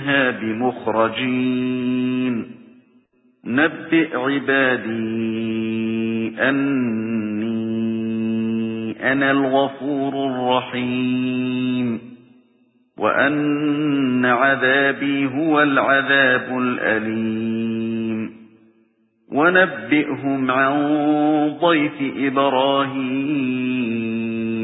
منها بمخرجين. نبئ عبادي أني أنا الغفور الرحيم. وأن عذابي هو العذاب الأليم. ونبئهم عن ضيف إبراهيم.